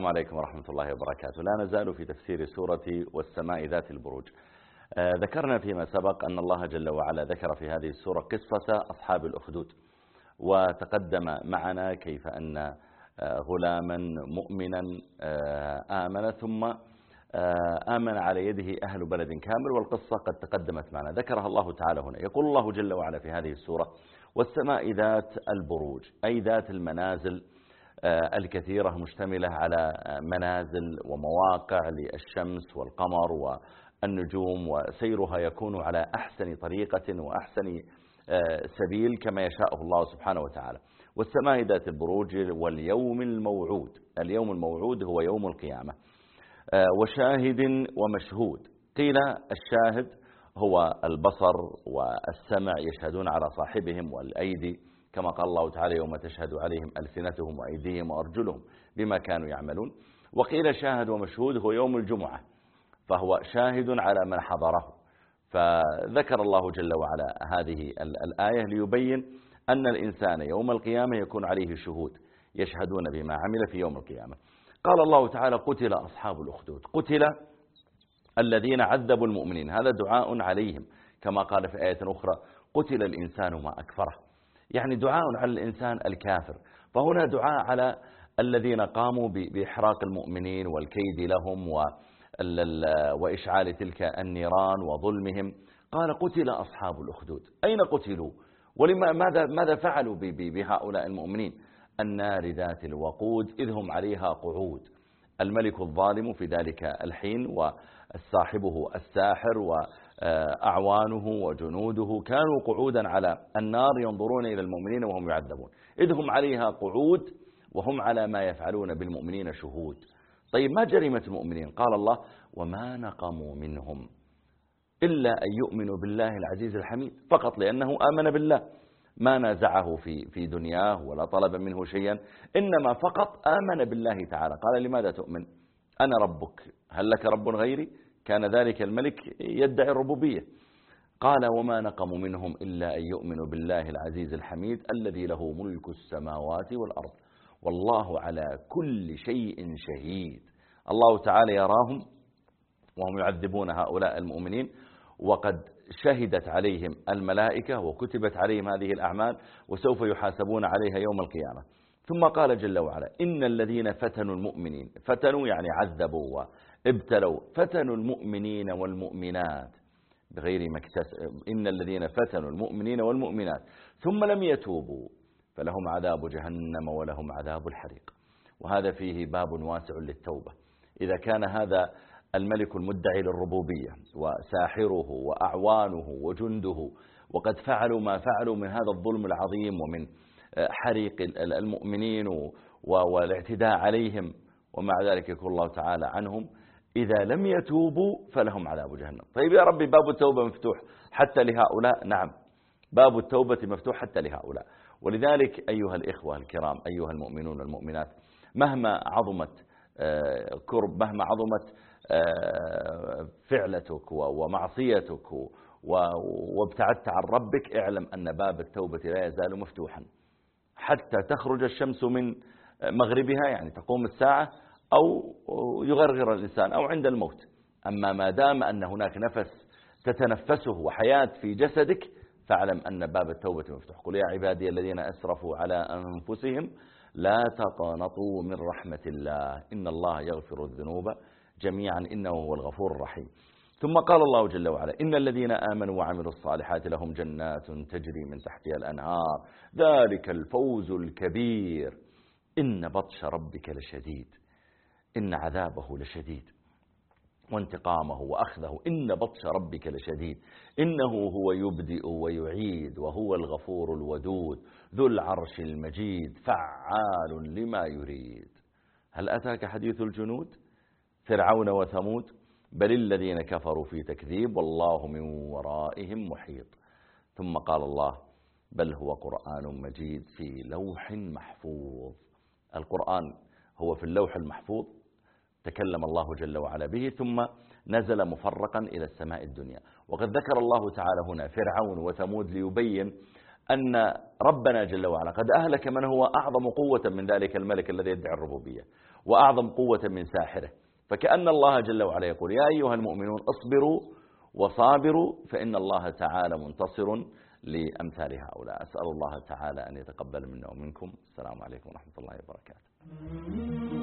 السلام عليكم ورحمة الله وبركاته. لا نزال في تفسير سورة والسماء ذات البروج. آه، ذكرنا فيما سبق أن الله جل وعلا ذكر في هذه السورة قصة أصحاب الأخدود وتقدم معنا كيف أن غلاما مؤمنا آه، آمن ثم آمن على يده أهل بلد كامل والقصة قد تقدمت معنا. ذكرها الله تعالى هنا. يقول الله جل وعلا في هذه السورة والسماء ذات البروج أي ذات المنازل آه، الكثيرة مشتملة على منازل ومواقع للشمس والقمر والنجوم وسيرها يكون على أحسن طريقة وأحسن آه، سبيل كما يشاءه الله سبحانه وتعالى. والسماء ذات البروج واليوم الموعود. اليوم الموعود هو يوم القيامة. آه، وشاهد ومشهود. قيل الشاهد هو البصر والسمع يشهدون على صاحبهم والأيدي. كما قال الله تعالى يوم تشهد عليهم ألسنتهم وأيديهم وأرجلهم بما كانوا يعملون. وقيل شاهد ومشهود هو يوم الجمعة. فهو شاهد على من حضره. فذكر الله جل وعلا هذه الآية ليبين أن الإنسان يوم القيامة يكون عليه شهود يشهدون بما عمل في يوم القيامة. قال الله تعالى قتل أصحاب الأخدود قتل الذين عذبوا المؤمنين. هذا دعاء عليهم كما قال في آية أخرى قتل الإنسان ما أكفره. يعني دعاء على الإنسان الكافر. فهنا دعاء على الذين قاموا بإحراق المؤمنين والكيد لهم وإشعال تلك النيران وظلمهم. قال قتل أصحاب الأخدود. أين قتلوا؟ ولما ماذا, فعلوا بهؤلاء المؤمنين؟ النار ذات الوقود إذ هم عليها قعود. الملك الظالم في ذلك الحين وصاحبه الساحر أعوانه وجنوده كانوا قعودا على النار ينظرون إلى المؤمنين وهم يعذبون. إذ هم عليها قعود وهم على ما يفعلون بالمؤمنين شهود. طيب ما جريمة المؤمنين؟ قال الله وما نقموا منهم. إلا أن يؤمنوا بالله العزيز الحميد. فقط لأنه آمن بالله. ما نازعه في في دنياه ولا طلب منه شيئا. إنما فقط آمن بالله تعالى. قال لماذا تؤمن؟ أنا ربك. هل لك رب غيري؟ كان ذلك الملك يدعي الربوبية. قال وما نقموا منهم إلا أن يؤمنوا بالله العزيز الحميد الذي له ملك السماوات والأرض. والله على كل شيء شهيد. الله تعالى يراهم وهم يعذبون هؤلاء المؤمنين. وقد شهدت عليهم الملائكة وكتبت عليهم هذه الأعمال وسوف يحاسبون عليها يوم القيامة. ثم قال جل وعلا إن الذين فتنوا المؤمنين فتنوا يعني عذبوا ابتلوا فتنوا المؤمنين والمؤمنات بغير ما اكتسب إن الذين فتنوا المؤمنين والمؤمنات ثم لم يتوبوا فلهم عذاب جهنم ولهم عذاب الحريق. وهذا فيه باب واسع للتوبة. إذا كان هذا الملك المدعي للربوبية وساحره وأعوانه وجنده وقد فعلوا ما فعلوا من هذا الظلم العظيم ومن حريق المؤمنين والاعتداء عليهم ومع ذلك يقول الله تعالى عنهم إذا لم يتوبوا فلهم عذاب جهنم. طيب يا ربي باب التوبة مفتوح حتى لهؤلاء؟ نعم. باب التوبة مفتوح حتى لهؤلاء. ولذلك أيها الإخوة الكرام أيها المؤمنون والمؤمنات مهما عظمت آه، كرب مهما عظمت آه، فعلتك ومعصيتك وابتعدت عن ربك اعلم أن باب التوبة لا يزال مفتوحا. حتى تخرج الشمس من مغربها يعني تقوم الساعة أو يغرغر الإنسان أو عند الموت. أما ما دام أن هناك نفس تتنفسه وحياة في جسدك فاعلم أن باب التوبة مفتوح. قل يا عبادي الذين أسرفوا على أنفسهم لا تقنطوا من رحمة الله. إن الله يغفر الذنوب. جميعا إنه هو الغفور الرحيم. ثم قال الله جل وعلا إن الذين آمنوا وعملوا الصالحات لهم جنات تجري من تحتها الأنهار. ذلك الفوز الكبير. إن بطش ربك لشديد. إن عذابه لشديد. وانتقامه وأخذه. إن بطش ربك لشديد. إنه هو يبدئ ويعيد وهو الغفور الودود. ذو العرش المجيد. فعال لما يريد. هل أتاك حديث الجنود؟ فرعون وثمود بل الذين كفروا في تكذيب والله من ورائهم محيط. ثم قال الله بل هو قرآن مجيد في لوح محفوظ. القرآن هو في اللوح المحفوظ تكلم الله جل وعلا به ثم نزل مفرقا إلى السماء الدنيا. وقد ذكر الله تعالى هنا فرعون وثمود ليبين أن ربنا جل وعلا قد أهلك من هو أعظم قوة من ذلك الملك الذي يدعي الربوبية وأعظم قوة من ساحره. فكأن الله جل وعلا يقول يا أيها المؤمنون اصبروا وصابروا فإن الله تعالى منتصر لأمثال هؤلاء. أسأل الله تعالى أن يتقبل منا ومنكم. السلام عليكم ورحمة الله وبركاته.